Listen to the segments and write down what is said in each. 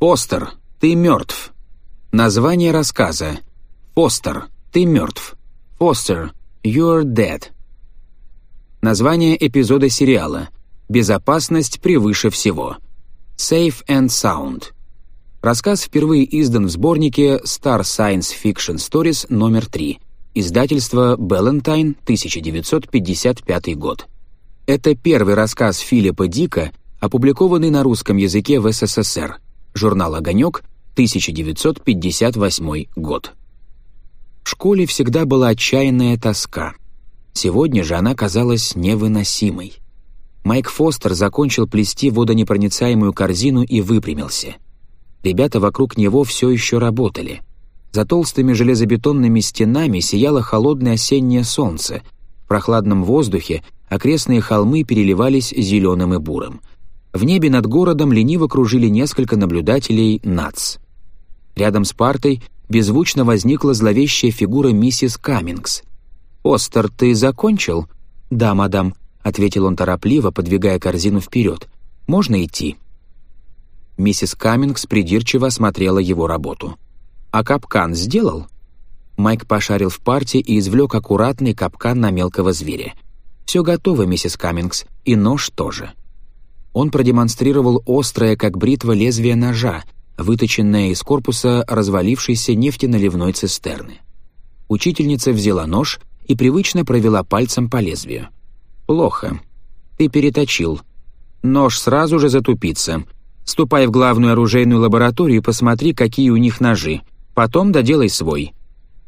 Постер, ты мертв. Название рассказа. Постер, ты мертв. Постер, you're dead. Название эпизода сериала. Безопасность превыше всего. Safe and Sound. Рассказ впервые издан в сборнике Star Science Fiction Stories номер 3, издательство Ballantine, 1955 год. Это первый рассказ Филиппа Дика, опубликованный на русском языке в СССР – журнал «Огонек», 1958 год. В школе всегда была отчаянная тоска. Сегодня же она казалась невыносимой. Майк Фостер закончил плести водонепроницаемую корзину и выпрямился. Ребята вокруг него все еще работали. За толстыми железобетонными стенами сияло холодное осеннее солнце. В прохладном воздухе окрестные холмы переливались зеленым и бурым — в небе над городом лениво кружили несколько наблюдателей НАЦ. Рядом с партой беззвучно возникла зловещая фигура миссис Каммингс. «Остер, ты закончил?» «Да, мадам», — ответил он торопливо, подвигая корзину вперед. «Можно идти?» Миссис Каммингс придирчиво осмотрела его работу. «А капкан сделал?» Майк пошарил в парте и извлек аккуратный капкан на мелкого зверя. «Все готово, миссис Каммингс, и нож тоже». Он продемонстрировал острое, как бритва, лезвие ножа, выточенное из корпуса развалившейся нефтеналивной цистерны. Учительница взяла нож и привычно провела пальцем по лезвию. «Плохо. Ты переточил. Нож сразу же затупится. Ступай в главную оружейную лабораторию и посмотри, какие у них ножи. Потом доделай свой».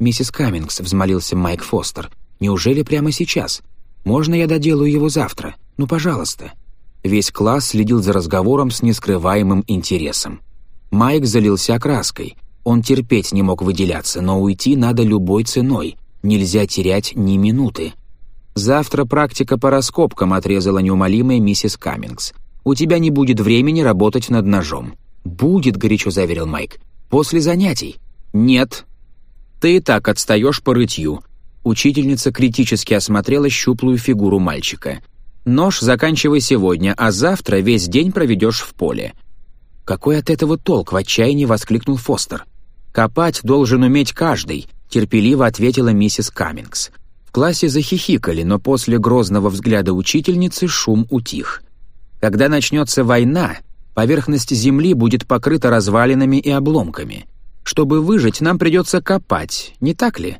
«Миссис Каммингс», — взмолился Майк Фостер, — «неужели прямо сейчас? Можно я доделаю его завтра? Ну, пожалуйста». Весь класс следил за разговором с нескрываемым интересом. Майк залился краской. Он терпеть не мог выделяться, но уйти надо любой ценой. Нельзя терять ни минуты. «Завтра практика по раскопкам», — отрезала неумолимая миссис Каммингс. «У тебя не будет времени работать над ножом». «Будет», — горячо заверил Майк. «После занятий». «Нет». «Ты и так отстаешь по рытью». Учительница критически осмотрела щуплую фигуру мальчика — Нож заканчивай сегодня, а завтра весь день проведешь в поле». «Какой от этого толк?» — в отчаянии воскликнул Фостер. «Копать должен уметь каждый», — терпеливо ответила миссис Каммингс. В классе захихикали, но после грозного взгляда учительницы шум утих. «Когда начнется война, поверхность земли будет покрыта развалинами и обломками. Чтобы выжить, нам придется копать, не так ли?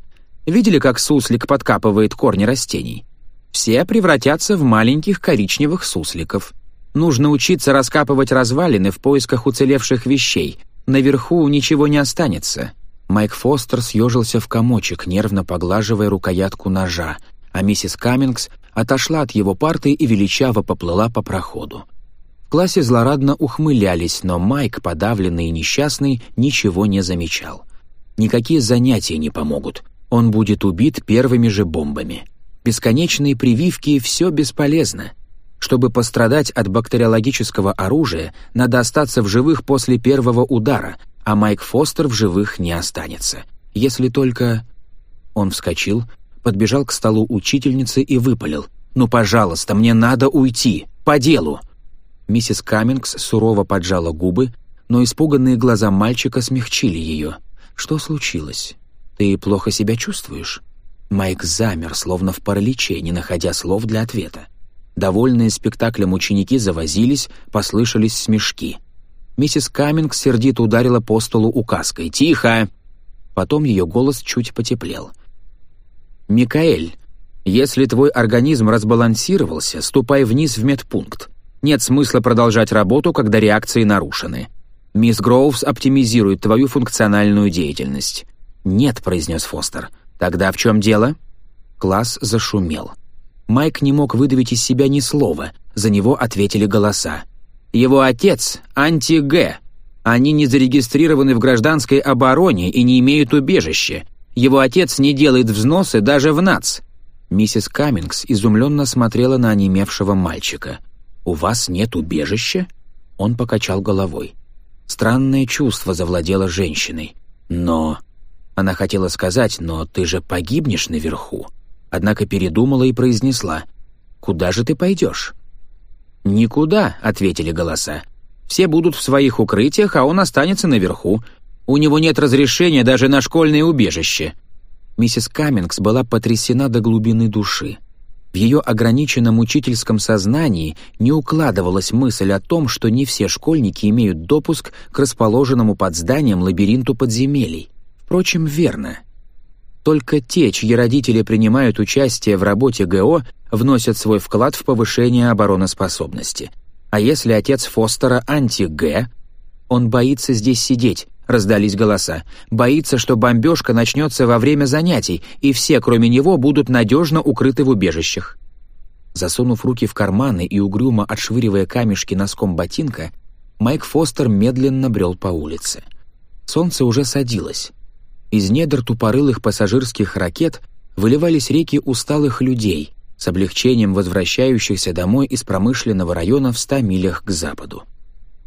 Видели, как суслик подкапывает корни растений?» все превратятся в маленьких коричневых сусликов. Нужно учиться раскапывать развалины в поисках уцелевших вещей. Наверху ничего не останется». Майк Фостер съежился в комочек, нервно поглаживая рукоятку ножа, а миссис Каммингс отошла от его парты и величаво поплыла по проходу. В классе злорадно ухмылялись, но Майк, подавленный и несчастный, ничего не замечал. Никакие занятия не помогут. Он будет убит первыми же бомбами бесконечные прививки все бесполезно. Чтобы пострадать от бактериологического оружия, надо остаться в живых после первого удара, а Майк Фостер в живых не останется. Если только... Он вскочил, подбежал к столу учительницы и выпалил. «Ну, пожалуйста, мне надо уйти! По делу!» Миссис Каммингс сурово поджала губы, но испуганные глаза мальчика смягчили ее. «Что случилось? Ты плохо себя чувствуешь?» Майк замер, словно в параличе, не находя слов для ответа. Довольные спектаклем ученики завозились, послышались смешки. Миссис Каминг сердито ударила по столу указкой. «Тихо!» Потом ее голос чуть потеплел. «Микаэль, если твой организм разбалансировался, ступай вниз в медпункт. Нет смысла продолжать работу, когда реакции нарушены. Мисс Гроувс оптимизирует твою функциональную деятельность». «Нет», — произнес Фостер, — «Тогда в чем дело?» Класс зашумел. Майк не мог выдавить из себя ни слова, за него ответили голоса. «Его отец — анти-Г. Они не зарегистрированы в гражданской обороне и не имеют убежища. Его отец не делает взносы даже в НАЦ». Миссис Каммингс изумленно смотрела на онемевшего мальчика. «У вас нет убежища?» Он покачал головой. Странное чувство завладело женщиной. «Но она хотела сказать, но ты же погибнешь наверху. Однако передумала и произнесла. «Куда же ты пойдешь?» «Никуда», — ответили голоса. «Все будут в своих укрытиях, а он останется наверху. У него нет разрешения даже на школьное убежище». Миссис Каммингс была потрясена до глубины души. В ее ограниченном учительском сознании не укладывалась мысль о том, что не все школьники имеют допуск к расположенному под зданием лабиринту подземелий впрочем, верно. Только те, чьи родители принимают участие в работе ГО, вносят свой вклад в повышение обороноспособности. А если отец Фостера анти-Г? Он боится здесь сидеть, раздались голоса. Боится, что бомбежка начнется во время занятий, и все, кроме него, будут надежно укрыты в убежищах. Засунув руки в карманы и угрюмо отшвыривая камешки носком ботинка, Майк Фостер медленно брел по улице. Солнце уже садилось. Из недр тупорылых пассажирских ракет выливались реки усталых людей, с облегчением возвращающихся домой из промышленного района в ста милях к западу.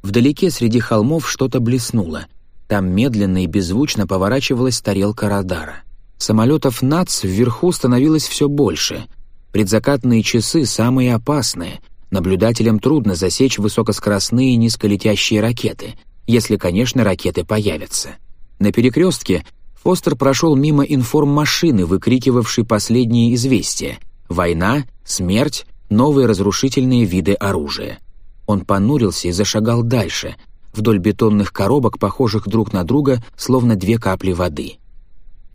Вдалеке среди холмов что-то блеснуло. Там медленно и беззвучно поворачивалась тарелка радара. Самолетов НАЦ вверху становилось все больше. Предзакатные часы самые опасные. Наблюдателям трудно засечь высокоскоростные низколетящие ракеты, если, конечно, ракеты появятся. На перекрестке Остер прошел мимо информ машины, выкрикивавшей последние известия — война, смерть, новые разрушительные виды оружия. Он понурился и зашагал дальше, вдоль бетонных коробок, похожих друг на друга, словно две капли воды.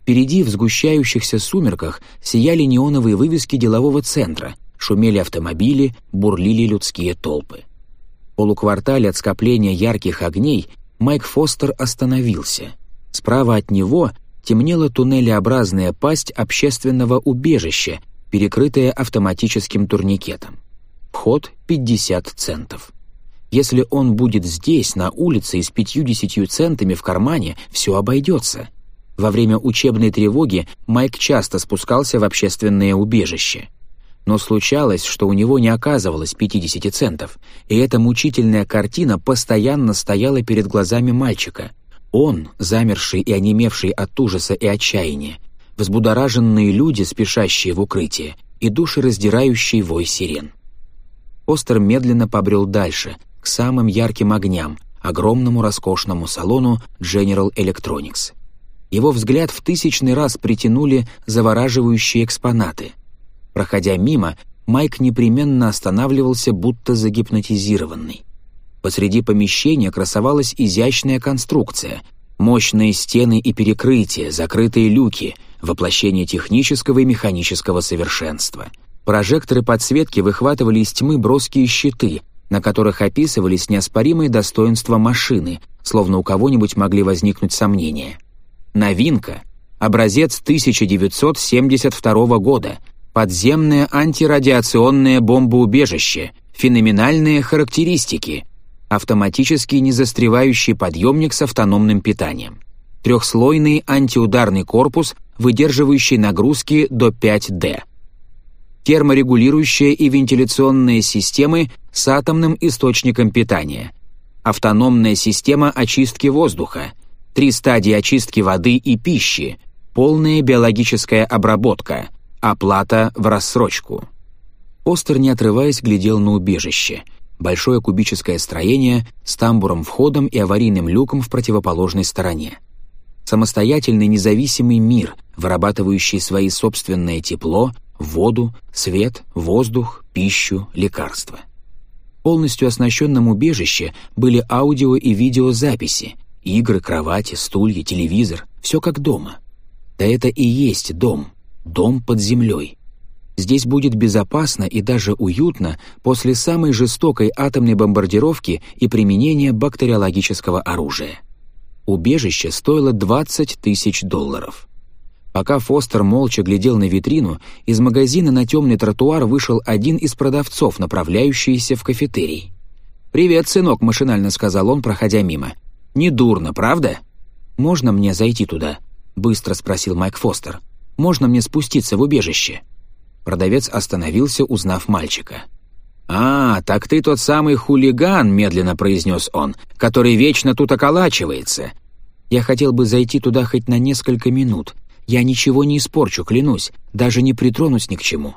Впереди, в сгущающихся сумерках, сияли неоновые вывески делового центра, шумели автомобили, бурлили людские толпы. В полуквартале от скопления ярких огней Майк Фостер остановился. Справа от него темнела туннелеобразная пасть общественного убежища, перекрытая автоматическим турникетом. Вход 50 центов. Если он будет здесь, на улице, и с 50 центами в кармане, все обойдется. Во время учебной тревоги Майк часто спускался в общественное убежище. Но случалось, что у него не оказывалось 50 центов, и эта мучительная картина постоянно стояла перед глазами мальчика — он, замерший и онемевший от ужаса и отчаяния, взбудораженные люди, спешащие в укрытие, и души, раздирающие вой сирен. Остер медленно побрел дальше, к самым ярким огням, огромному роскошному салону General Electronics. Его взгляд в тысячный раз притянули завораживающие экспонаты. Проходя мимо, Майк непременно останавливался, будто загипнотизированный. Посреди помещения красовалась изящная конструкция. Мощные стены и перекрытия, закрытые люки, воплощение технического и механического совершенства. Прожекторы подсветки выхватывали из тьмы броские щиты, на которых описывались неоспоримые достоинства машины, словно у кого-нибудь могли возникнуть сомнения. Новинка — образец 1972 года, подземное антирадиационное бомбоубежище, феноменальные характеристики, автоматический незастревающий подъемник с автономным питанием, трехслойный антиударный корпус, выдерживающий нагрузки до 5D, терморегулирующие и вентиляционные системы с атомным источником питания, автономная система очистки воздуха, три стадии очистки воды и пищи, полная биологическая обработка, оплата в рассрочку. Остер, не отрываясь, глядел на убежище — большое кубическое строение с тамбуром-входом и аварийным люком в противоположной стороне. Самостоятельный независимый мир, вырабатывающий свои собственное тепло, воду, свет, воздух, пищу, лекарства. Полностью оснащенном убежище были аудио и видеозаписи, игры, кровати, стулья, телевизор, все как дома. Да это и есть дом, дом под землей — Здесь будет безопасно и даже уютно после самой жестокой атомной бомбардировки и применения бактериологического оружия. Убежище стоило 20 тысяч долларов. Пока Фостер молча глядел на витрину, из магазина на темный тротуар вышел один из продавцов, направляющийся в кафетерий. «Привет, сынок», — машинально сказал он, проходя мимо. «Недурно, правда?» «Можно мне зайти туда?» — быстро спросил Майк Фостер. «Можно мне спуститься в убежище?» Продавец остановился, узнав мальчика. «А, так ты тот самый хулиган», — медленно произнес он, — «который вечно тут околачивается. Я хотел бы зайти туда хоть на несколько минут. Я ничего не испорчу, клянусь, даже не притронусь ни к чему».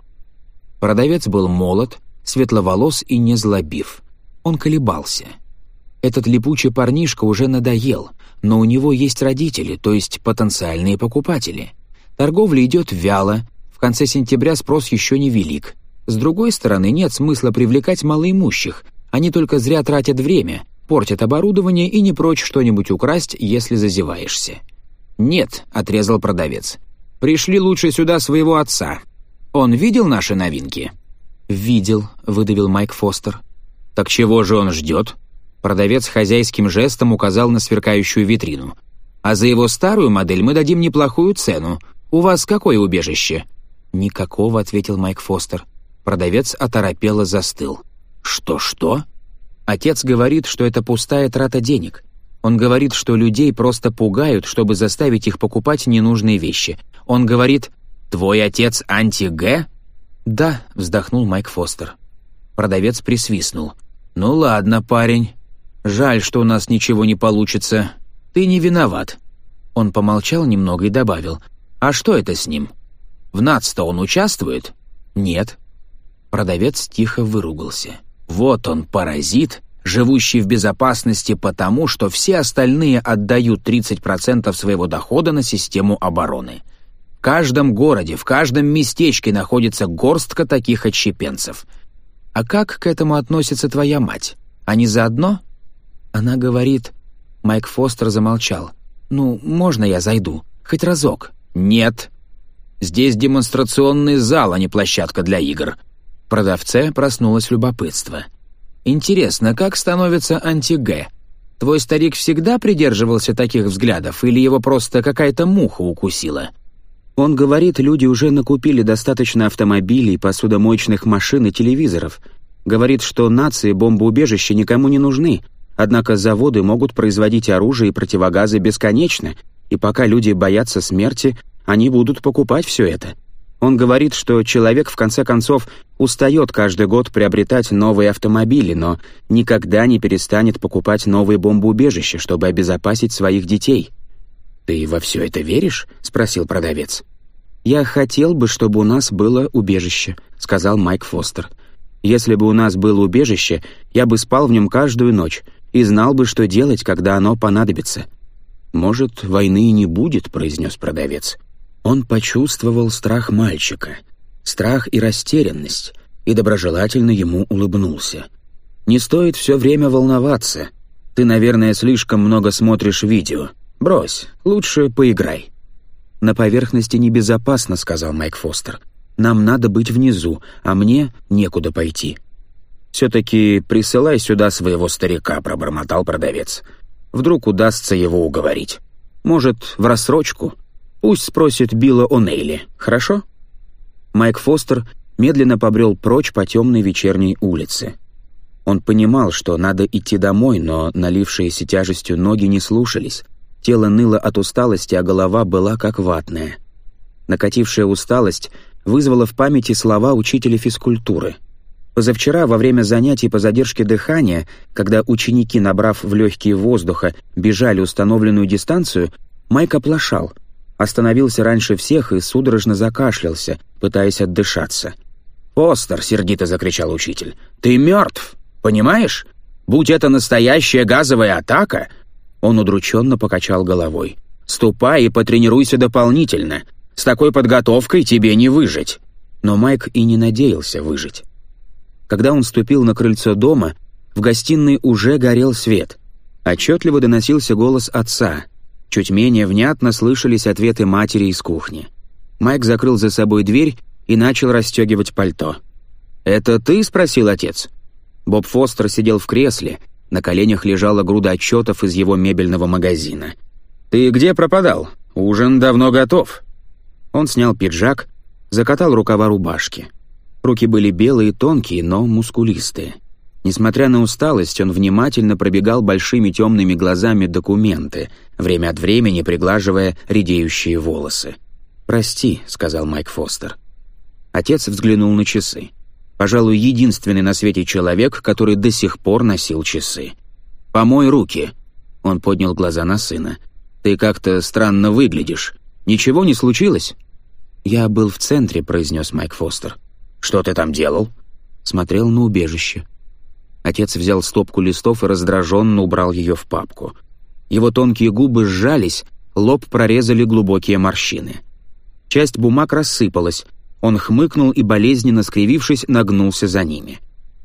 Продавец был молод, светловолос и не злобив. Он колебался. Этот липучий парнишка уже надоел, но у него есть родители, то есть потенциальные покупатели. Торговля идет вяло, конце сентября спрос еще не велик. С другой стороны, нет смысла привлекать малоимущих, они только зря тратят время, портят оборудование и не прочь что-нибудь украсть, если зазеваешься. «Нет», — отрезал продавец. «Пришли лучше сюда своего отца. Он видел наши новинки?» «Видел», — выдавил Майк Фостер. «Так чего же он ждет?» Продавец хозяйским жестом указал на сверкающую витрину. «А за его старую модель мы дадим неплохую цену. У вас какое убежище?» «Никакого», — ответил Майк Фостер. Продавец оторопело застыл. «Что-что?» Отец говорит, что это пустая трата денег. Он говорит, что людей просто пугают, чтобы заставить их покупать ненужные вещи. Он говорит «Твой отец анти-Г?» «Да», — вздохнул Майк Фостер. Продавец присвистнул. «Ну ладно, парень. Жаль, что у нас ничего не получится. Ты не виноват». Он помолчал немного и добавил «А что это с ним?» В НАЦ-то он участвует? Нет. Продавец тихо выругался. Вот он, паразит, живущий в безопасности потому, что все остальные отдают 30% своего дохода на систему обороны. В каждом городе, в каждом местечке находится горстка таких отщепенцев. А как к этому относится твоя мать? Они заодно? Она говорит... Майк Фостер замолчал. «Ну, можно я зайду? Хоть разок?» «Нет», Здесь демонстрационный зал, а не площадка для игр». Продавце проснулось любопытство. «Интересно, как становится анти-Г? Твой старик всегда придерживался таких взглядов, или его просто какая-то муха укусила?» Он говорит, люди уже накупили достаточно автомобилей, посудомоечных машин и телевизоров. Говорит, что нации бомбоубежища никому не нужны, однако заводы могут производить оружие и противогазы бесконечно, и пока люди боятся смерти, они будут покупать все это. Он говорит, что человек в конце концов устает каждый год приобретать новые автомобили, но никогда не перестанет покупать новые бомбоубежища, чтобы обезопасить своих детей. «Ты во все это веришь?» — спросил продавец. «Я хотел бы, чтобы у нас было убежище», — сказал Майк Фостер. «Если бы у нас было убежище, я бы спал в нем каждую ночь и знал бы, что делать, когда оно понадобится». «Может, войны и не будет», — произнес продавец. Он почувствовал страх мальчика, страх и растерянность, и доброжелательно ему улыбнулся. «Не стоит все время волноваться. Ты, наверное, слишком много смотришь видео. Брось, лучше поиграй». «На поверхности небезопасно», — сказал Майк Фостер. «Нам надо быть внизу, а мне некуда пойти». «Все-таки присылай сюда своего старика», — пробормотал продавец. «Вдруг удастся его уговорить. Может, в рассрочку?» Пусть спросит Билла О'Нейли, хорошо?» Майк Фостер медленно побрел прочь по темной вечерней улице. Он понимал, что надо идти домой, но налившиеся тяжестью ноги не слушались. Тело ныло от усталости, а голова была как ватная. Накатившая усталость вызвала в памяти слова учителя физкультуры. Позавчера, во время занятий по задержке дыхания, когда ученики, набрав в легкие воздуха, бежали установленную дистанцию, Майк оплошал — остановился раньше всех и судорожно закашлялся, пытаясь отдышаться. «Постер!» — сердито закричал учитель. «Ты мертв! Понимаешь? Будь это настоящая газовая атака!» Он удрученно покачал головой. «Ступай и потренируйся дополнительно. С такой подготовкой тебе не выжить!» Но Майк и не надеялся выжить. Когда он ступил на крыльцо дома, в гостиной уже горел свет. Отчетливо доносился голос отца — Чуть менее внятно слышались ответы матери из кухни. Майк закрыл за собой дверь и начал расстегивать пальто. «Это ты?» — спросил отец. Боб Фостер сидел в кресле, на коленях лежала груда отчетов из его мебельного магазина. «Ты где пропадал? Ужин давно готов». Он снял пиджак, закатал рукава рубашки. Руки были белые, тонкие, но мускулистые. Несмотря на усталость, он внимательно пробегал большими темными глазами документы, время от времени приглаживая редеющие волосы. «Прости», — сказал Майк Фостер. Отец взглянул на часы. Пожалуй, единственный на свете человек, который до сих пор носил часы. «Помой руки», — он поднял глаза на сына. «Ты как-то странно выглядишь. Ничего не случилось?» «Я был в центре», — произнес Майк Фостер. «Что ты там делал?» «Смотрел на убежище». Отец взял стопку листов и раздраженно убрал ее в папку. Его тонкие губы сжались, лоб прорезали глубокие морщины. Часть бумаг рассыпалась, он хмыкнул и, болезненно скривившись, нагнулся за ними.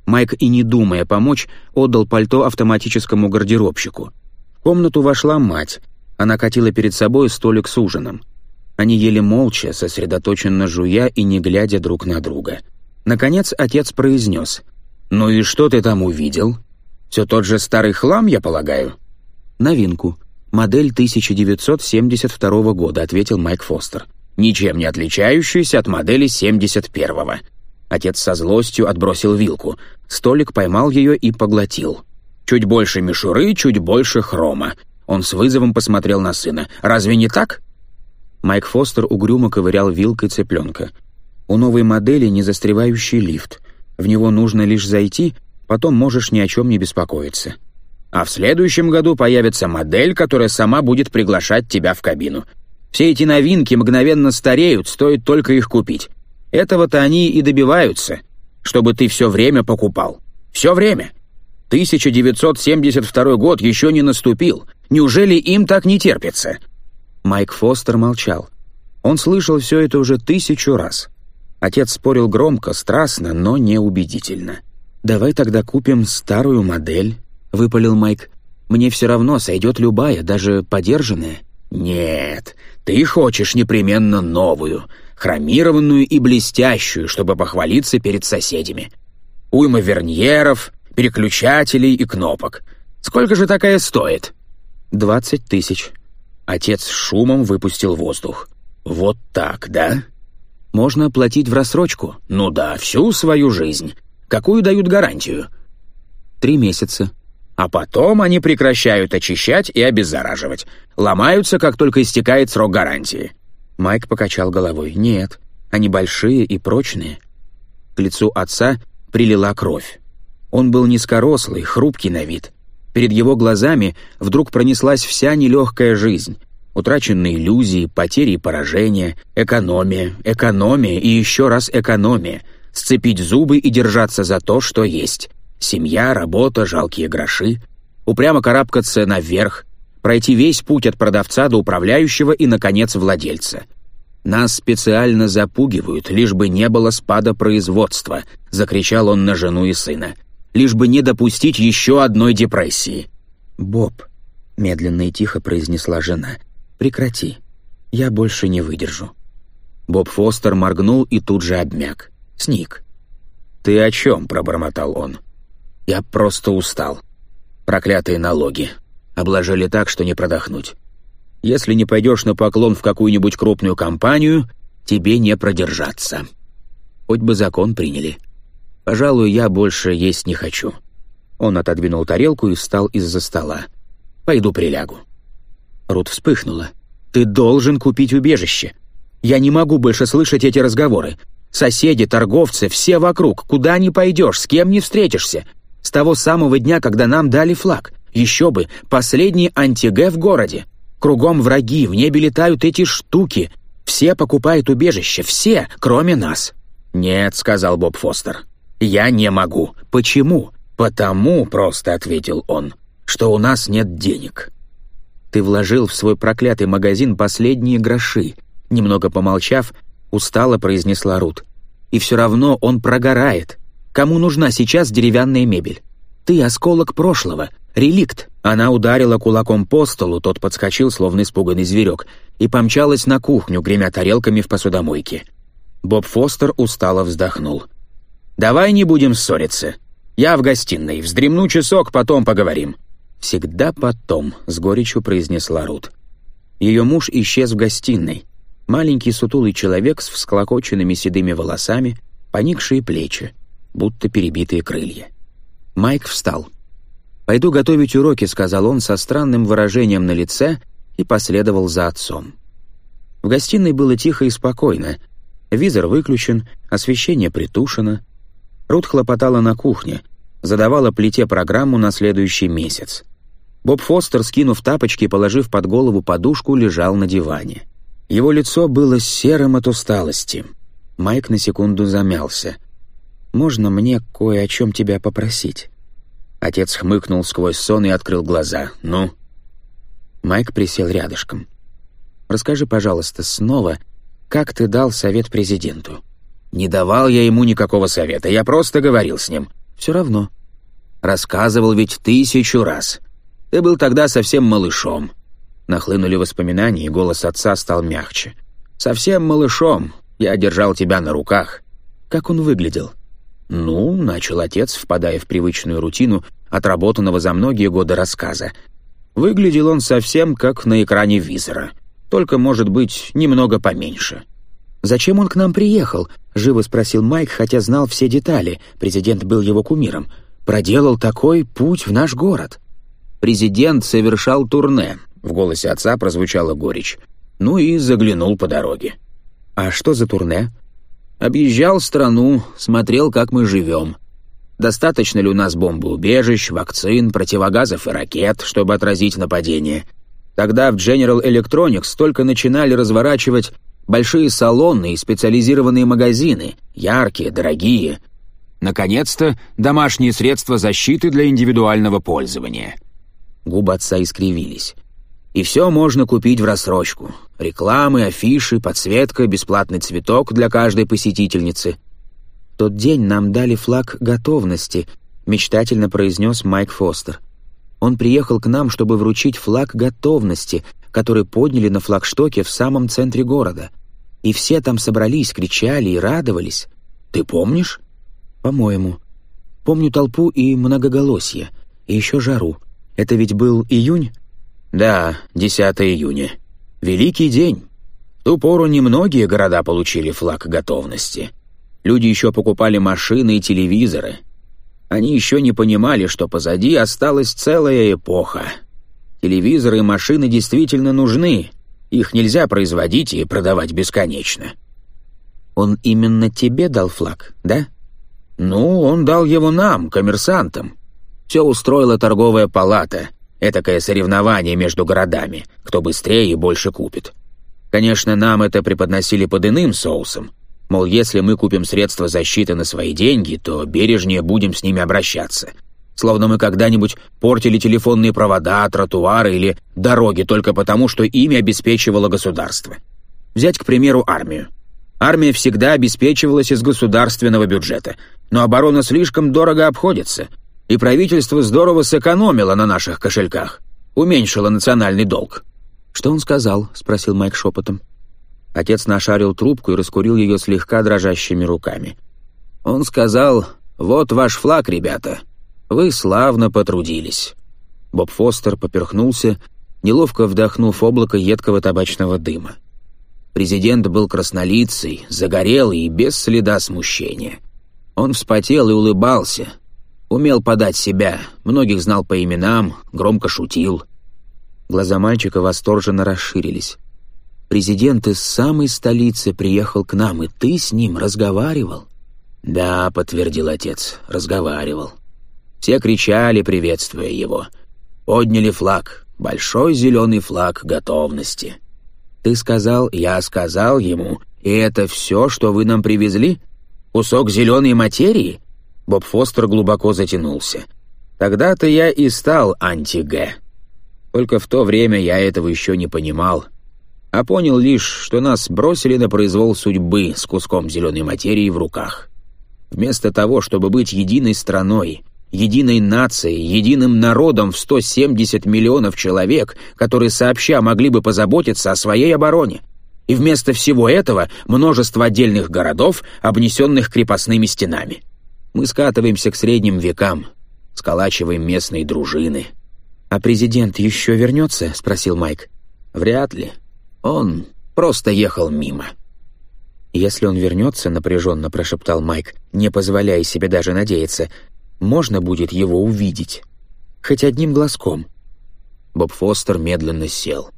Майк и не думая помочь, отдал пальто автоматическому гардеробщику. В комнату вошла мать. Она катила перед собой столик с ужином. Они ели молча, сосредоточенно жуя и не глядя друг на друга. Наконец отец произнес — «Ну и что ты там увидел? Все тот же старый хлам, я полагаю?» «Новинку. Модель 1972 года», — ответил Майк Фостер. «Ничем не отличающуюся от модели 71-го». Отец со злостью отбросил вилку. Столик поймал ее и поглотил. «Чуть больше мишуры, чуть больше хрома». Он с вызовом посмотрел на сына. «Разве не так?» Майк Фостер угрюмо ковырял вилкой цыпленка. «У новой модели не застревающий лифт в него нужно лишь зайти, потом можешь ни о чем не беспокоиться. А в следующем году появится модель, которая сама будет приглашать тебя в кабину. Все эти новинки мгновенно стареют, стоит только их купить. Этого-то они и добиваются, чтобы ты все время покупал. Все время. 1972 год еще не наступил. Неужели им так не терпится?» Майк Фостер молчал. Он слышал все это уже тысячу раз. Отец спорил громко, страстно, но неубедительно. «Давай тогда купим старую модель», — выпалил Майк. «Мне все равно сойдет любая, даже подержанная». «Нет, ты хочешь непременно новую, хромированную и блестящую, чтобы похвалиться перед соседями. Уйма верньеров, переключателей и кнопок. Сколько же такая стоит?» «Двадцать тысяч». Отец шумом выпустил воздух. «Вот так, да?» Можно платить в рассрочку. Ну да, всю свою жизнь. Какую дают гарантию? Три месяца. А потом они прекращают очищать и обеззараживать. Ломаются, как только истекает срок гарантии. Майк покачал головой. Нет, они большие и прочные. К лицу отца прилила кровь. Он был низкорослый, хрупкий на вид. Перед его глазами вдруг пронеслась вся нелегкая жизнь утраченные иллюзии, потери и поражения, экономия, экономия и еще раз экономия, сцепить зубы и держаться за то, что есть. Семья, работа, жалкие гроши, упрямо карабкаться наверх, пройти весь путь от продавца до управляющего и, наконец, владельца. «Нас специально запугивают, лишь бы не было спада производства», — закричал он на жену и сына. «Лишь бы не допустить еще одной депрессии». «Боб», — медленно и тихо произнесла жена, «Прекрати. Я больше не выдержу». Боб Фостер моргнул и тут же обмяк. Сник. «Ты о чем?» — пробормотал он. «Я просто устал. Проклятые налоги. Обложили так, что не продохнуть. Если не пойдешь на поклон в какую-нибудь крупную компанию, тебе не продержаться. Хоть бы закон приняли. Пожалуй, я больше есть не хочу». Он отодвинул тарелку и встал из-за стола. «Пойду прилягу». Рут вспыхнула. «Ты должен купить убежище. Я не могу больше слышать эти разговоры. Соседи, торговцы, все вокруг. Куда ни пойдешь, с кем не встретишься. С того самого дня, когда нам дали флаг. Еще бы, последний антигэ в городе. Кругом враги, в небе летают эти штуки. Все покупают убежище, все, кроме нас». «Нет», — сказал Боб Фостер. «Я не могу. Почему?» «Потому», — просто ответил он, — «что у нас нет денег». Ты вложил в свой проклятый магазин последние гроши», — немного помолчав, устало произнесла Рут. «И все равно он прогорает. Кому нужна сейчас деревянная мебель? Ты — осколок прошлого, реликт». Она ударила кулаком по столу, тот подскочил, словно испуганный зверек, и помчалась на кухню, гремя тарелками в посудомойке. Боб Фостер устало вздохнул. «Давай не будем ссориться. Я в гостиной, вздремну часок, потом поговорим». «Всегда потом», — с горечью произнесла Рут. Ее муж исчез в гостиной. Маленький сутулый человек с всклокоченными седыми волосами, поникшие плечи, будто перебитые крылья. Майк встал. «Пойду готовить уроки», — сказал он со странным выражением на лице и последовал за отцом. В гостиной было тихо и спокойно. Визор выключен, освещение притушено. Рут хлопотала на кухне, задавала плите программу на следующий месяц. Боб Фостер, скинув тапочки и положив под голову подушку, лежал на диване. Его лицо было серым от усталости. Майк на секунду замялся. «Можно мне кое о чем тебя попросить?» Отец хмыкнул сквозь сон и открыл глаза. «Ну?» Майк присел рядышком. «Расскажи, пожалуйста, снова, как ты дал совет президенту?» «Не давал я ему никакого совета, я просто говорил с ним все равно. Рассказывал ведь тысячу раз. Ты был тогда совсем малышом. Нахлынули воспоминания, и голос отца стал мягче. Совсем малышом. Я держал тебя на руках. Как он выглядел? Ну, начал отец, впадая в привычную рутину, отработанного за многие годы рассказа. Выглядел он совсем как на экране визора, только, может быть, немного поменьше. «Зачем он к нам приехал?» — живо спросил Майк, хотя знал все детали. Президент был его кумиром. «Проделал такой путь в наш город». «Президент совершал турне», — в голосе отца прозвучала горечь. «Ну и заглянул по дороге». «А что за турне?» «Объезжал страну, смотрел, как мы живем. Достаточно ли у нас бомбоубежищ, вакцин, противогазов и ракет, чтобы отразить нападение?» Тогда в General Electronics только начинали разворачивать Большие салоны и специализированные магазины, яркие, дорогие. Наконец-то, домашние средства защиты для индивидуального пользования. Губы отца искривились. И все можно купить в рассрочку. Рекламы, афиши, подсветка, бесплатный цветок для каждой посетительницы. В тот день нам дали флаг готовности, мечтательно произнес Майк Фостер. Он приехал к нам, чтобы вручить флаг готовности, который подняли на флагштоке в самом центре города и все там собрались, кричали и радовались. Ты помнишь? По-моему. Помню толпу и многоголосье, и еще жару. Это ведь был июнь? Да, 10 июня. Великий день. В ту пору немногие города получили флаг готовности. Люди еще покупали машины и телевизоры. Они еще не понимали, что позади осталась целая эпоха. Телевизоры и машины действительно нужны, их нельзя производить и продавать бесконечно». «Он именно тебе дал флаг, да?» «Ну, он дал его нам, коммерсантам. Все устроила торговая палата, этакое соревнование между городами, кто быстрее и больше купит. Конечно, нам это преподносили под иным соусом, мол, если мы купим средства защиты на свои деньги, то бережнее будем с ними обращаться словно мы когда-нибудь портили телефонные провода, тротуары или дороги только потому, что ими обеспечивало государство. Взять, к примеру, армию. Армия всегда обеспечивалась из государственного бюджета, но оборона слишком дорого обходится, и правительство здорово сэкономило на наших кошельках, уменьшило национальный долг». «Что он сказал?» — спросил Майк шепотом. Отец нашарил трубку и раскурил ее слегка дрожащими руками. «Он сказал, вот ваш флаг, ребята. «Вы славно потрудились». Боб Фостер поперхнулся, неловко вдохнув облако едкого табачного дыма. Президент был краснолицый, загорелый и без следа смущения. Он вспотел и улыбался, умел подать себя, многих знал по именам, громко шутил. Глаза мальчика восторженно расширились. «Президент из самой столицы приехал к нам, и ты с ним разговаривал?» «Да», — подтвердил отец, — «разговаривал». Те кричали, приветствуя его. Подняли флаг, большой зеленый флаг готовности. «Ты сказал, я сказал ему, и это все, что вы нам привезли? Кусок зеленой материи?» Боб Фостер глубоко затянулся. «Тогда-то я и стал анти-Г. Только в то время я этого еще не понимал, а понял лишь, что нас бросили на произвол судьбы с куском зеленой материи в руках. Вместо того, чтобы быть единой страной, единой нацией, единым народом в 170 миллионов человек, которые сообща могли бы позаботиться о своей обороне. И вместо всего этого множество отдельных городов, обнесенных крепостными стенами. Мы скатываемся к средним векам, сколачиваем местные дружины. «А президент еще вернется?» — спросил Майк. «Вряд ли. Он просто ехал мимо». «Если он вернется», — напряженно прошептал Майк, не позволяя себе даже надеяться — можно будет его увидеть? Хоть одним глазком?» Боб Фостер медленно сел.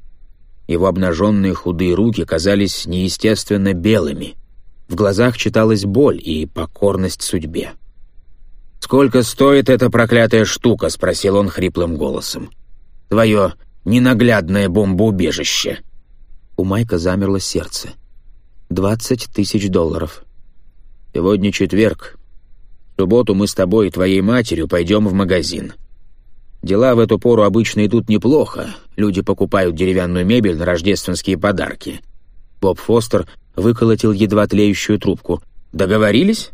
Его обнаженные худые руки казались неестественно белыми. В глазах читалась боль и покорность судьбе. «Сколько стоит эта проклятая штука?» — спросил он хриплым голосом. «Твое ненаглядное бомбоубежище!» У Майка замерло сердце. «Двадцать тысяч долларов». «Сегодня четверг субботу мы с тобой и твоей матерью пойдем в магазин. Дела в эту пору обычно идут неплохо, люди покупают деревянную мебель на рождественские подарки». Боб Фостер выколотил едва тлеющую трубку. «Договорились?»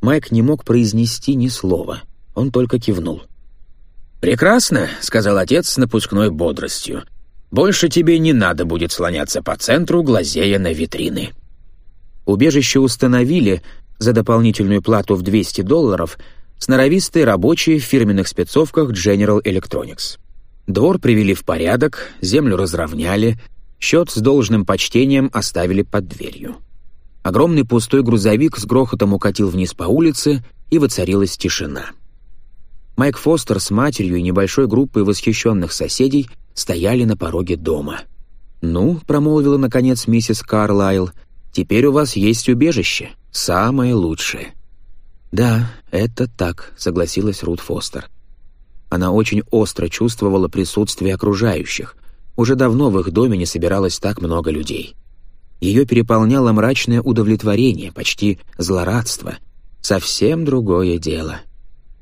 Майк не мог произнести ни слова, он только кивнул. «Прекрасно», — сказал отец с напускной бодростью. «Больше тебе не надо будет слоняться по центру, глазея на витрины». Убежище установили, за дополнительную плату в 200 долларов сноровистые рабочие в фирменных спецовках General Electronics. Двор привели в порядок, землю разровняли, счет с должным почтением оставили под дверью. Огромный пустой грузовик с грохотом укатил вниз по улице, и воцарилась тишина. Майк Фостер с матерью и небольшой группой восхищенных соседей стояли на пороге дома. «Ну», — промолвила наконец миссис Карлайл, — «теперь у вас есть убежище». Самое лучшее». «Да, это так», — согласилась Рут Фостер. Она очень остро чувствовала присутствие окружающих. Уже давно в их доме не собиралось так много людей. Ее переполняло мрачное удовлетворение, почти злорадство. Совсем другое дело.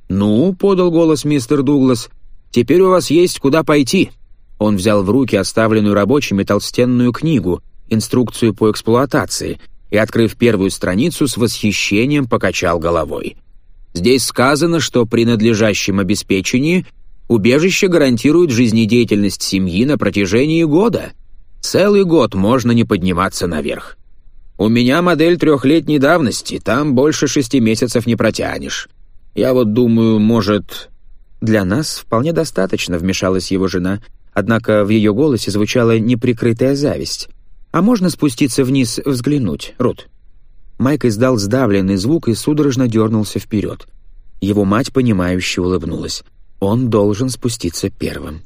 «Ну», — подал голос мистер Дуглас, — «теперь у вас есть куда пойти». Он взял в руки оставленную рабочими толстенную книгу, инструкцию по эксплуатации — и, открыв первую страницу, с восхищением покачал головой. Здесь сказано, что при надлежащем обеспечении убежище гарантирует жизнедеятельность семьи на протяжении года. Целый год можно не подниматься наверх. У меня модель трехлетней давности, там больше шести месяцев не протянешь. Я вот думаю, может...» «Для нас вполне достаточно», — вмешалась его жена, однако в ее голосе звучала неприкрытая зависть. «А можно спуститься вниз взглянуть, Рут?» Майк издал сдавленный звук и судорожно дернулся вперед. Его мать, понимающе улыбнулась. Он должен спуститься первым.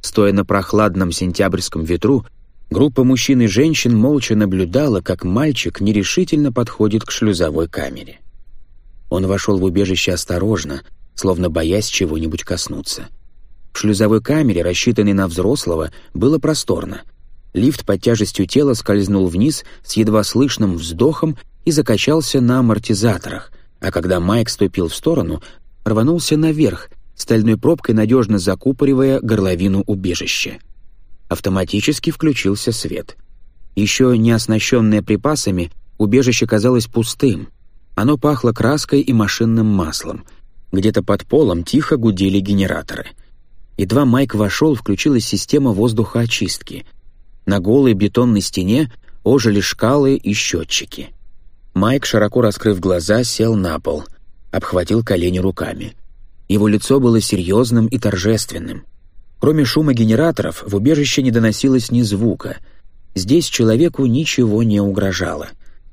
Стоя на прохладном сентябрьском ветру, группа мужчин и женщин молча наблюдала, как мальчик нерешительно подходит к шлюзовой камере. Он вошел в убежище осторожно, словно боясь чего-нибудь коснуться. В шлюзовой камере, рассчитанной на взрослого, было просторно. Лифт под тяжестью тела скользнул вниз с едва слышным вздохом и закачался на амортизаторах, а когда Майк ступил в сторону, рванулся наверх, стальной пробкой надежно закупоривая горловину убежища. Автоматически включился свет. Еще не оснащенное припасами, убежище казалось пустым. Оно пахло краской и машинным маслом. Где-то под полом тихо гудели генераторы. Едва Майк вошел, включилась система воздухоочистки — на голой бетонной стене ожили шкалы и счетчики. Майк, широко раскрыв глаза, сел на пол, обхватил колени руками. Его лицо было серьезным и торжественным. Кроме шума генераторов, в убежище не доносилось ни звука. Здесь человеку ничего не угрожало.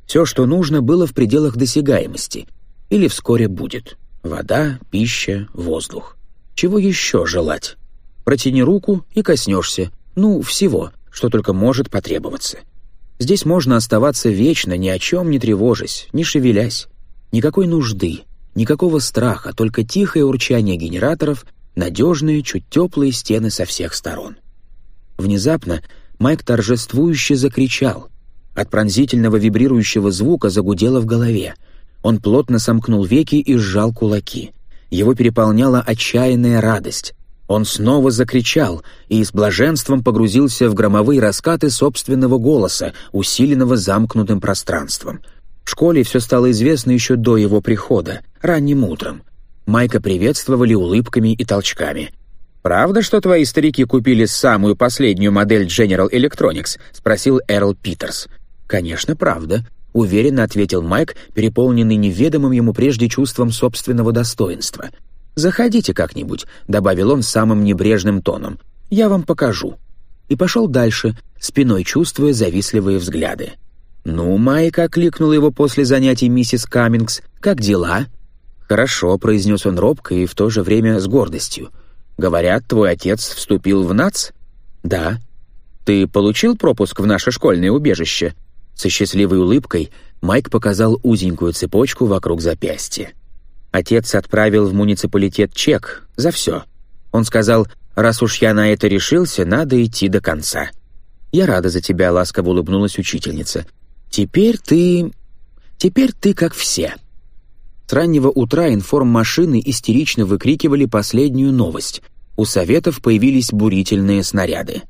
Все, что нужно, было в пределах досягаемости. Или вскоре будет. Вода, пища, воздух. Чего еще желать? Протяни руку и коснешься. Ну, всего что только может потребоваться. Здесь можно оставаться вечно, ни о чем не тревожась, не шевелясь. Никакой нужды, никакого страха, только тихое урчание генераторов, надежные, чуть теплые стены со всех сторон. Внезапно Майк торжествующе закричал. От пронзительного вибрирующего звука загудело в голове. Он плотно сомкнул веки и сжал кулаки. Его переполняла отчаянная радость. Он снова закричал и с блаженством погрузился в громовые раскаты собственного голоса, усиленного замкнутым пространством. В школе все стало известно еще до его прихода, ранним утром. Майка приветствовали улыбками и толчками. «Правда, что твои старики купили самую последнюю модель General Electronics?» — спросил Эрл Питерс. «Конечно, правда», — уверенно ответил Майк, переполненный неведомым ему прежде чувством собственного достоинства — «Заходите как-нибудь», — добавил он самым небрежным тоном. «Я вам покажу». И пошел дальше, спиной чувствуя завистливые взгляды. «Ну, Майк», — окликнул его после занятий миссис Каммингс, — «как дела?» «Хорошо», — произнес он робко и в то же время с гордостью. «Говорят, твой отец вступил в НАЦ?» «Да». «Ты получил пропуск в наше школьное убежище?» Со счастливой улыбкой Майк показал узенькую цепочку вокруг запястья. Отец отправил в муниципалитет чек за все. Он сказал, раз уж я на это решился, надо идти до конца. Я рада за тебя, ласково улыбнулась учительница. Теперь ты... Теперь ты как все. С раннего утра информмашины истерично выкрикивали последнюю новость. У советов появились бурительные снаряды.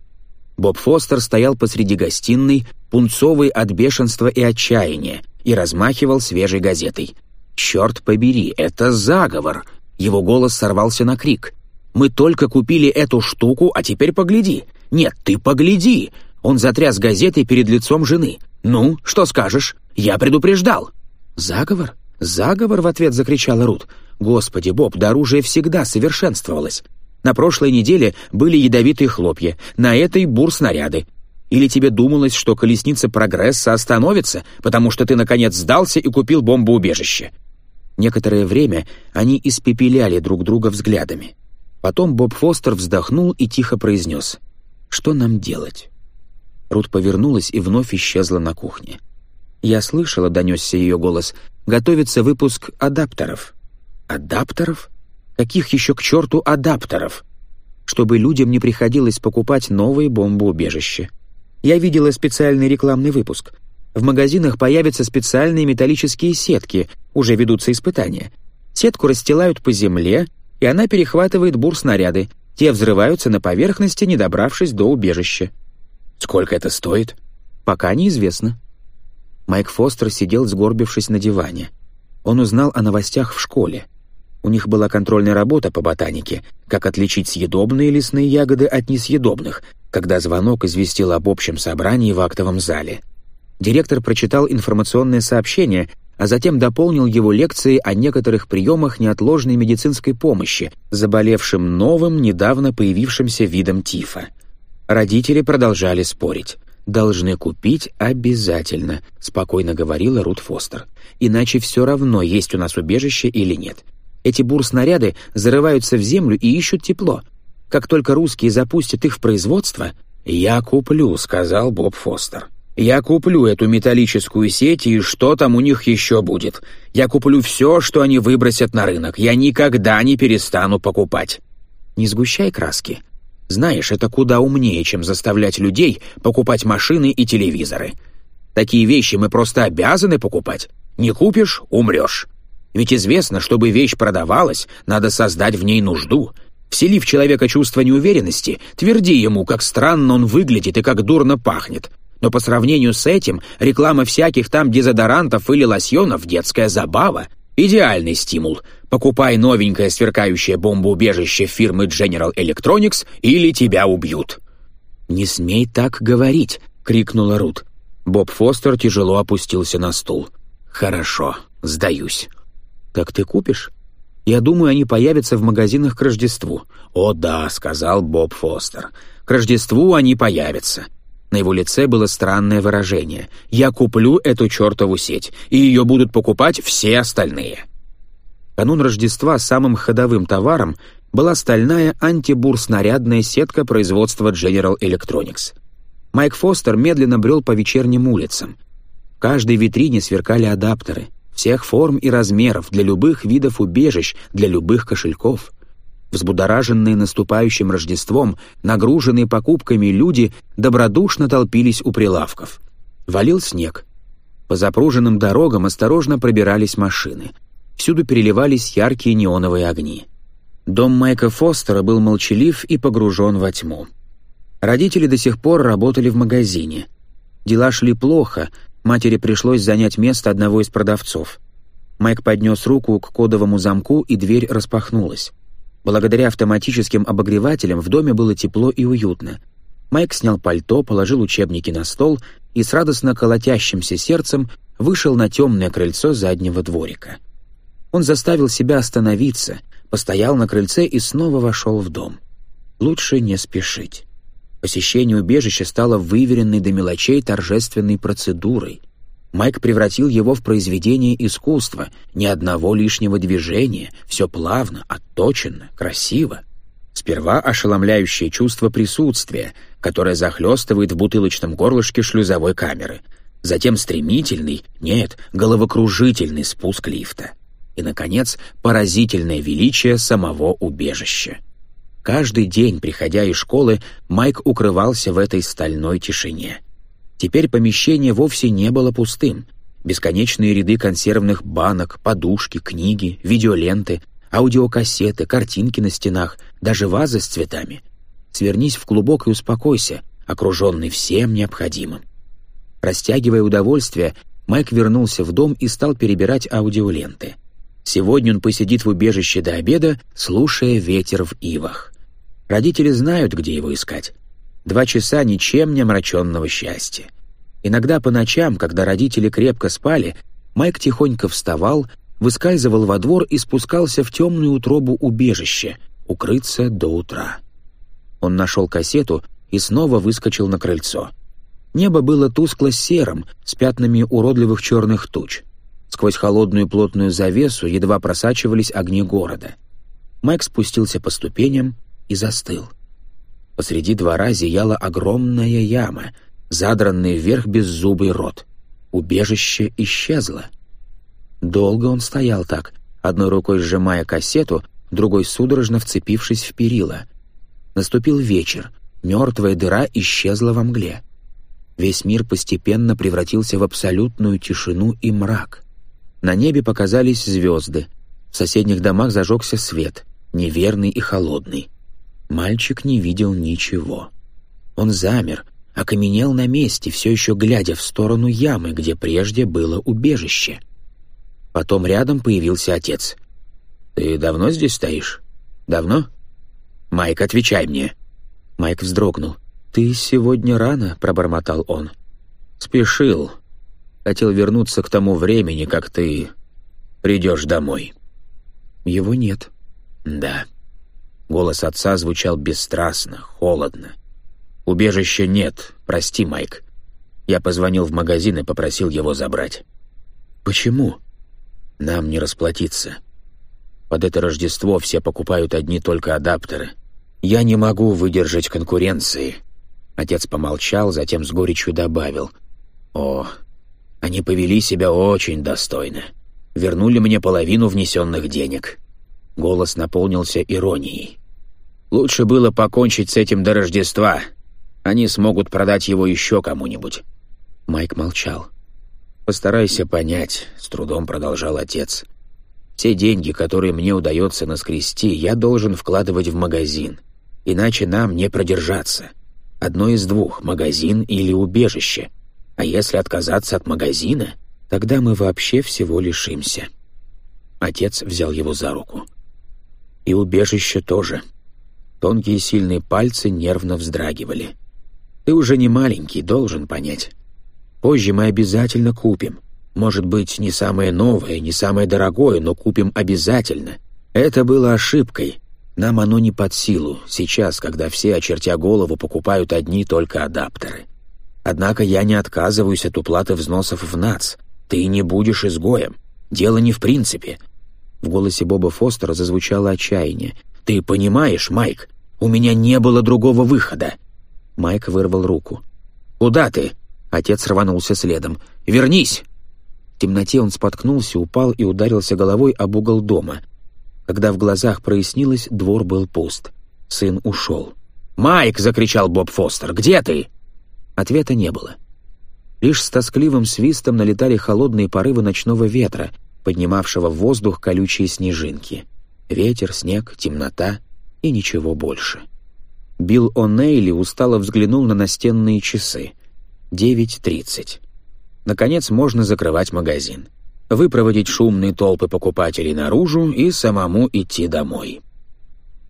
Боб Фостер стоял посреди гостиной, пунцовый от бешенства и отчаяния, и размахивал свежей газетой — «Черт побери, это заговор!» Его голос сорвался на крик. «Мы только купили эту штуку, а теперь погляди!» «Нет, ты погляди!» Он затряс газетой перед лицом жены. «Ну, что скажешь? Я предупреждал!» «Заговор? Заговор?» — в ответ закричала Рут. «Господи, Боб, да оружие всегда совершенствовалось. На прошлой неделе были ядовитые хлопья, на этой бур снаряды. Или тебе думалось, что колесница прогресса остановится, потому что ты, наконец, сдался и купил бомбоубежище?» Некоторое время они испепеляли друг друга взглядами. Потом Боб Фостер вздохнул и тихо произнес «Что нам делать?». Рут повернулась и вновь исчезла на кухне. «Я слышала», — донесся ее голос, — «готовится выпуск адаптеров». «Адаптеров? Каких еще к черту адаптеров?» «Чтобы людям не приходилось покупать новые бомбоубежища». Я видела специальный рекламный выпуск — в магазинах появятся специальные металлические сетки, уже ведутся испытания. Сетку расстилают по земле, и она перехватывает бур снаряды. Те взрываются на поверхности, не добравшись до убежища. Сколько это стоит? Пока неизвестно. Майк Фостер сидел, сгорбившись на диване. Он узнал о новостях в школе. У них была контрольная работа по ботанике, как отличить съедобные лесные ягоды от несъедобных, когда звонок известил об общем собрании в актовом зале — Директор прочитал информационное сообщение, а затем дополнил его лекции о некоторых приемах неотложной медицинской помощи, заболевшим новым, недавно появившимся видом тифа. Родители продолжали спорить. «Должны купить обязательно», — спокойно говорила Рут Фостер. «Иначе все равно, есть у нас убежище или нет. Эти бурснаряды зарываются в землю и ищут тепло. Как только русские запустят их в производство...» «Я куплю», — сказал Боб Фостер. Я куплю эту металлическую сеть, и что там у них еще будет. Я куплю все, что они выбросят на рынок. Я никогда не перестану покупать. Не сгущай краски. Знаешь, это куда умнее, чем заставлять людей покупать машины и телевизоры. Такие вещи мы просто обязаны покупать. Не купишь — умрешь. Ведь известно, чтобы вещь продавалась, надо создать в ней нужду. Всели в человека чувство неуверенности, тверди ему, как странно он выглядит и как дурно пахнет. Но по сравнению с этим реклама всяких там дезодорантов или лосьонов — детская забава. Идеальный стимул. Покупай новенькое сверкающее бомбоубежище фирмы General Electronics или тебя убьют. «Не смей так говорить!» — крикнула Рут. Боб Фостер тяжело опустился на стул. «Хорошо, сдаюсь». «Так ты купишь?» Я думаю, они появятся в магазинах к Рождеству». «О да», — сказал Боб Фостер. «К Рождеству они появятся. На его лице было странное выражение. «Я куплю эту чертову сеть, и ее будут покупать все остальные». Канун Рождества самым ходовым товаром была стальная антибурснарядная сетка производства General Electronics. Майк Фостер медленно брел по вечерним улицам. В каждой витрине сверкали адаптеры, всех форм и размеров, для любых видов убежищ, для любых кошельков — Взбудораженные наступающим Рождеством, нагруженные покупками люди добродушно толпились у прилавков. Валил снег. По запруженным дорогам осторожно пробирались машины. Всюду переливались яркие неоновые огни. Дом Майка Фостера был молчалив и погружен во тьму. Родители до сих пор работали в магазине. Дела шли плохо, матери пришлось занять место одного из продавцов. Майк поднес руку к кодовому замку, и дверь распахнулась. Благодаря автоматическим обогревателям в доме было тепло и уютно. Майк снял пальто, положил учебники на стол и с радостно колотящимся сердцем вышел на темное крыльцо заднего дворика. Он заставил себя остановиться, постоял на крыльце и снова вошел в дом. Лучше не спешить. Посещение убежища стало выверенной до мелочей торжественной процедурой. Майк превратил его в произведение искусства, ни одного лишнего движения, все плавно, отточенно, красиво. Сперва ошеломляющее чувство присутствия, которое захлестывает в бутылочном горлышке шлюзовой камеры, затем стремительный, нет, головокружительный спуск лифта. И, наконец, поразительное величие самого убежища. Каждый день, приходя из школы, Майк укрывался в этой стальной тишине — Теперь помещение вовсе не было пустым. Бесконечные ряды консервных банок, подушки, книги, видеоленты, аудиокассеты, картинки на стенах, даже вазы с цветами. Свернись в клубок и успокойся, окруженный всем необходимым. Растягивая удовольствие, Майк вернулся в дом и стал перебирать аудиоленты. Сегодня он посидит в убежище до обеда, слушая ветер в ивах. Родители знают, где его искать два часа ничем не омраченного счастья. Иногда по ночам, когда родители крепко спали, Майк тихонько вставал, выскальзывал во двор и спускался в темную утробу убежища, укрыться до утра. Он нашел кассету и снова выскочил на крыльцо. Небо было тускло-серым, с пятнами уродливых черных туч. Сквозь холодную плотную завесу едва просачивались огни города. Майк спустился по ступеням и застыл — Посреди двора зияла огромная яма, задранный вверх беззубый рот. Убежище исчезло. Долго он стоял так, одной рукой сжимая кассету, другой судорожно вцепившись в перила. Наступил вечер, мертвая дыра исчезла во мгле. Весь мир постепенно превратился в абсолютную тишину и мрак. На небе показались звезды, в соседних домах зажегся свет, неверный и холодный. Мальчик не видел ничего. Он замер, окаменел на месте, все еще глядя в сторону ямы, где прежде было убежище. Потом рядом появился отец. «Ты давно здесь стоишь? Давно?» «Майк, отвечай мне!» Майк вздрогнул. «Ты сегодня рано», — пробормотал он. «Спешил. Хотел вернуться к тому времени, как ты придешь домой». «Его нет». «Да». Голос отца звучал бесстрастно, холодно. «Убежища нет. Прости, Майк». Я позвонил в магазин и попросил его забрать. «Почему?» «Нам не расплатиться. Под это Рождество все покупают одни только адаптеры. Я не могу выдержать конкуренции». Отец помолчал, затем с горечью добавил. «О, они повели себя очень достойно. Вернули мне половину внесенных денег». Голос наполнился иронией. Лучше было покончить с этим до Рождества. Они смогут продать его еще кому-нибудь». Майк молчал. «Постарайся понять», — с трудом продолжал отец. «Те деньги, которые мне удается наскрести, я должен вкладывать в магазин. Иначе нам не продержаться. Одно из двух — магазин или убежище. А если отказаться от магазина, тогда мы вообще всего лишимся». Отец взял его за руку. «И убежище тоже», Тонкие сильные пальцы нервно вздрагивали. «Ты уже не маленький, должен понять. Позже мы обязательно купим. Может быть, не самое новое, не самое дорогое, но купим обязательно. Это было ошибкой. Нам оно не под силу, сейчас, когда все, очертя голову, покупают одни только адаптеры. Однако я не отказываюсь от уплаты взносов в НАЦ. Ты не будешь изгоем. Дело не в принципе». В голосе Боба Фостера зазвучало отчаяние — «Ты понимаешь, Майк, у меня не было другого выхода». Майк вырвал руку. «Куда ты?» Отец рванулся следом. «Вернись!» В темноте он споткнулся, упал и ударился головой об угол дома. Когда в глазах прояснилось, двор был пуст. Сын ушел. «Майк!» — закричал Боб Фостер. «Где ты?» Ответа не было. Лишь с тоскливым свистом налетали холодные порывы ночного ветра, поднимавшего в воздух колючие снежинки. Ветер, снег, темнота и ничего больше. Билл О'Нейли устало взглянул на настенные часы. 9.30. Наконец можно закрывать магазин. Выпроводить шумные толпы покупателей наружу и самому идти домой.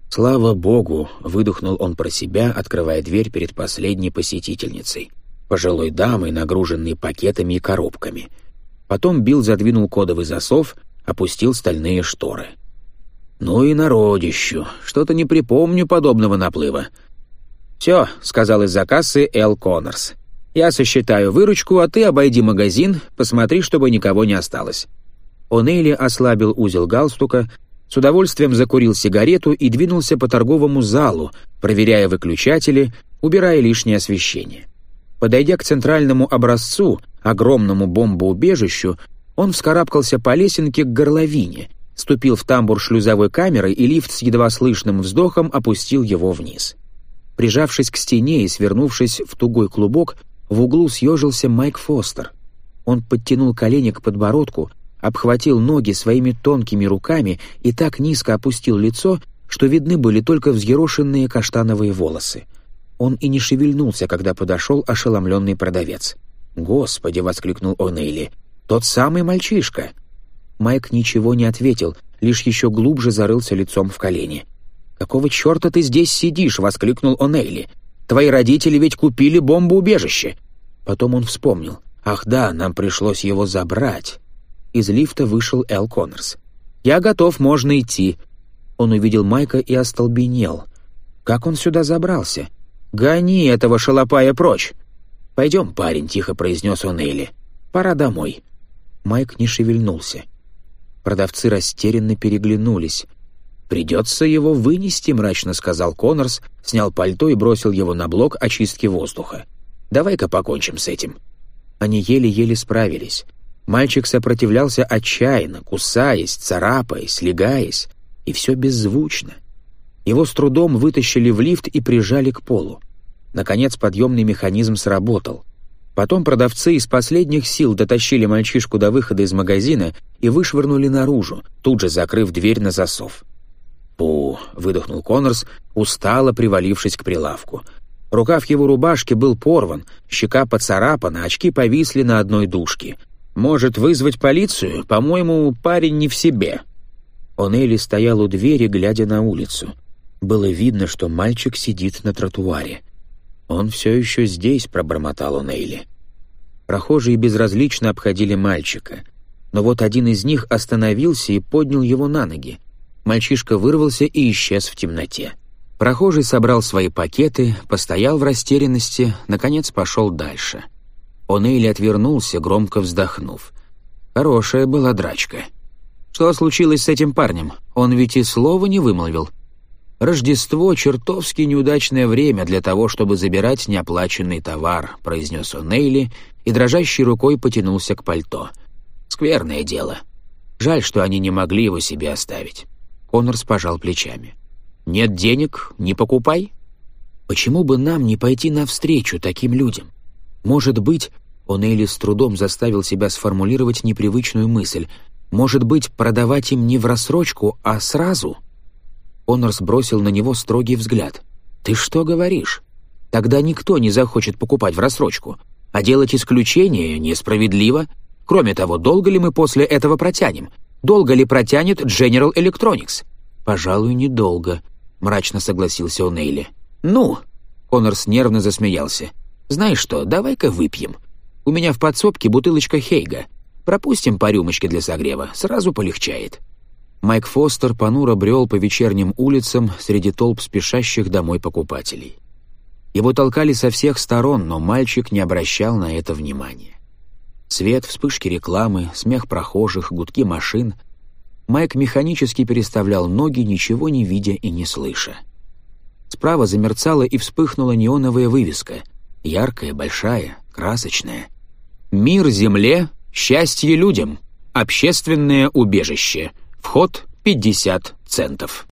«Слава богу!» — выдохнул он про себя, открывая дверь перед последней посетительницей. Пожилой дамой, нагруженной пакетами и коробками. Потом Билл задвинул кодовый засов, опустил стальные шторы. «Ну и народищу. Что-то не припомню подобного наплыва». «Все», — сказал из-за кассы Эл Коннорс. «Я сосчитаю выручку, а ты обойди магазин, посмотри, чтобы никого не осталось». О'Нейли ослабил узел галстука, с удовольствием закурил сигарету и двинулся по торговому залу, проверяя выключатели, убирая лишнее освещение. Подойдя к центральному образцу, огромному бомбоубежищу, он вскарабкался по лесенке к горловине ступил в тамбур шлюзовой камеры, и лифт с едва слышным вздохом опустил его вниз. Прижавшись к стене и свернувшись в тугой клубок, в углу съежился Майк Фостер. Он подтянул колени к подбородку, обхватил ноги своими тонкими руками и так низко опустил лицо, что видны были только взъерошенные каштановые волосы. Он и не шевельнулся, когда подошел ошеломленный продавец. «Господи!» — воскликнул О'Нейли. «Тот самый мальчишка!» Майк ничего не ответил, лишь еще глубже зарылся лицом в колени. «Какого черта ты здесь сидишь?» — воскликнул он Эйли. «Твои родители ведь купили бомбоубежище!» Потом он вспомнил. «Ах да, нам пришлось его забрать!» Из лифта вышел Эл Коннорс. «Я готов, можно идти!» Он увидел Майка и остолбенел. «Как он сюда забрался?» «Гони этого шалопая прочь!» «Пойдем, парень», — тихо произнес он Элли. «Пора домой». Майк не шевельнулся. Продавцы растерянно переглянулись. «Придется его вынести», — мрачно сказал Коннорс, снял пальто и бросил его на блок очистки воздуха. «Давай-ка покончим с этим». Они еле-еле справились. Мальчик сопротивлялся отчаянно, кусаясь, царапаясь, легаясь, и все беззвучно. Его с трудом вытащили в лифт и прижали к полу. Наконец подъемный механизм сработал — Потом продавцы из последних сил дотащили мальчишку до выхода из магазина и вышвырнули наружу, тут же закрыв дверь на засов. «Пу!» — выдохнул Коннорс, устало привалившись к прилавку. Рукав его рубашки был порван, щека поцарапана, очки повисли на одной дужке. «Может вызвать полицию? По-моему, парень не в себе». Онелли стоял у двери, глядя на улицу. Было видно, что мальчик сидит на тротуаре. «Он все еще здесь», — пробормотал он Эйли. Прохожие безразлично обходили мальчика, но вот один из них остановился и поднял его на ноги. Мальчишка вырвался и исчез в темноте. Прохожий собрал свои пакеты, постоял в растерянности, наконец пошел дальше. Он Эйли отвернулся, громко вздохнув. Хорошая была драчка. «Что случилось с этим парнем? Он ведь и слова не вымолвил», Рождество — чертовски неудачное время для того, чтобы забирать неоплаченный товар», — произнес он Эйли и дрожащей рукой потянулся к пальто. «Скверное дело. Жаль, что они не могли его себе оставить». Коннорс пожал плечами. «Нет денег — не покупай». «Почему бы нам не пойти навстречу таким людям? Может быть...» Он с трудом заставил себя сформулировать непривычную мысль. «Может быть, продавать им не в рассрочку, а сразу?» Онорс бросил на него строгий взгляд. «Ты что говоришь? Тогда никто не захочет покупать в рассрочку, а делать исключение несправедливо. Кроме того, долго ли мы после этого протянем? Долго ли протянет General Electronics?» «Пожалуй, недолго», — мрачно согласился Онейли. «Ну!» — Онорс нервно засмеялся. «Знаешь что, давай-ка выпьем. У меня в подсобке бутылочка Хейга. Пропустим по рюмочке для согрева, сразу полегчает». Майк Фостер понуро брел по вечерним улицам среди толп спешащих домой покупателей. Его толкали со всех сторон, но мальчик не обращал на это внимания. Свет, вспышки рекламы, смех прохожих, гудки машин. Майк механически переставлял ноги, ничего не видя и не слыша. Справа замерцала и вспыхнула неоновая вывеска. Яркая, большая, красочная. «Мир земле, счастье людям, общественное убежище», Вход 50 центов.